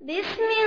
بسم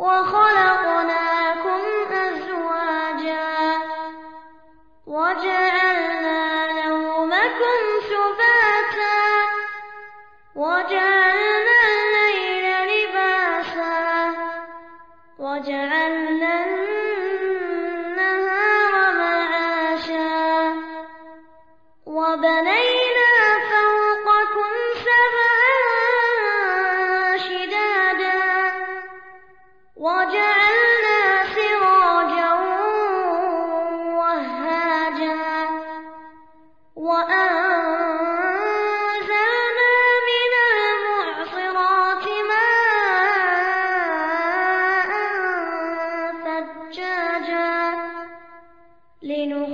وخلقناكم أزواجا وجعلنا نومكم سباتا وجعلنا الليل لباسا وجعلنا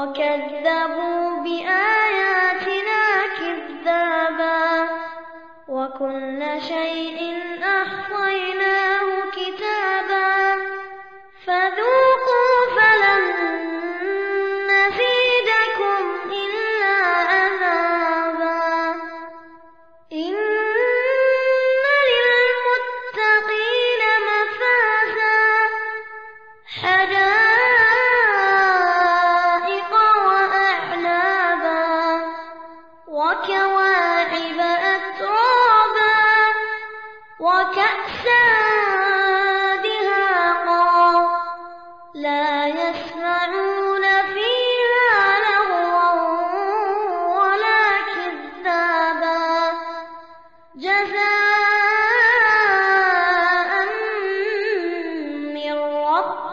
وكذبوا بآياتنا كذابا وكل شيء أحصيناه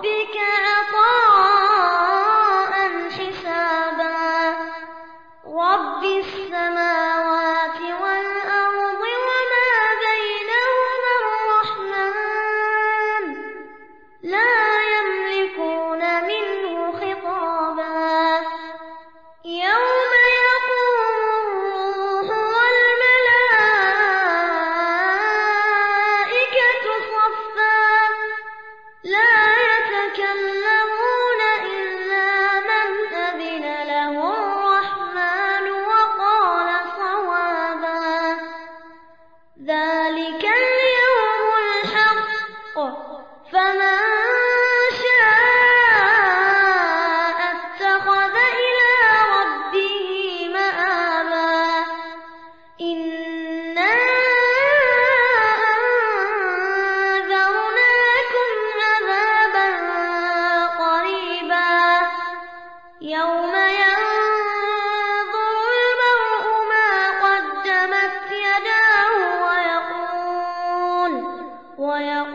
ربك ذلك اليوم الحق. فما 我要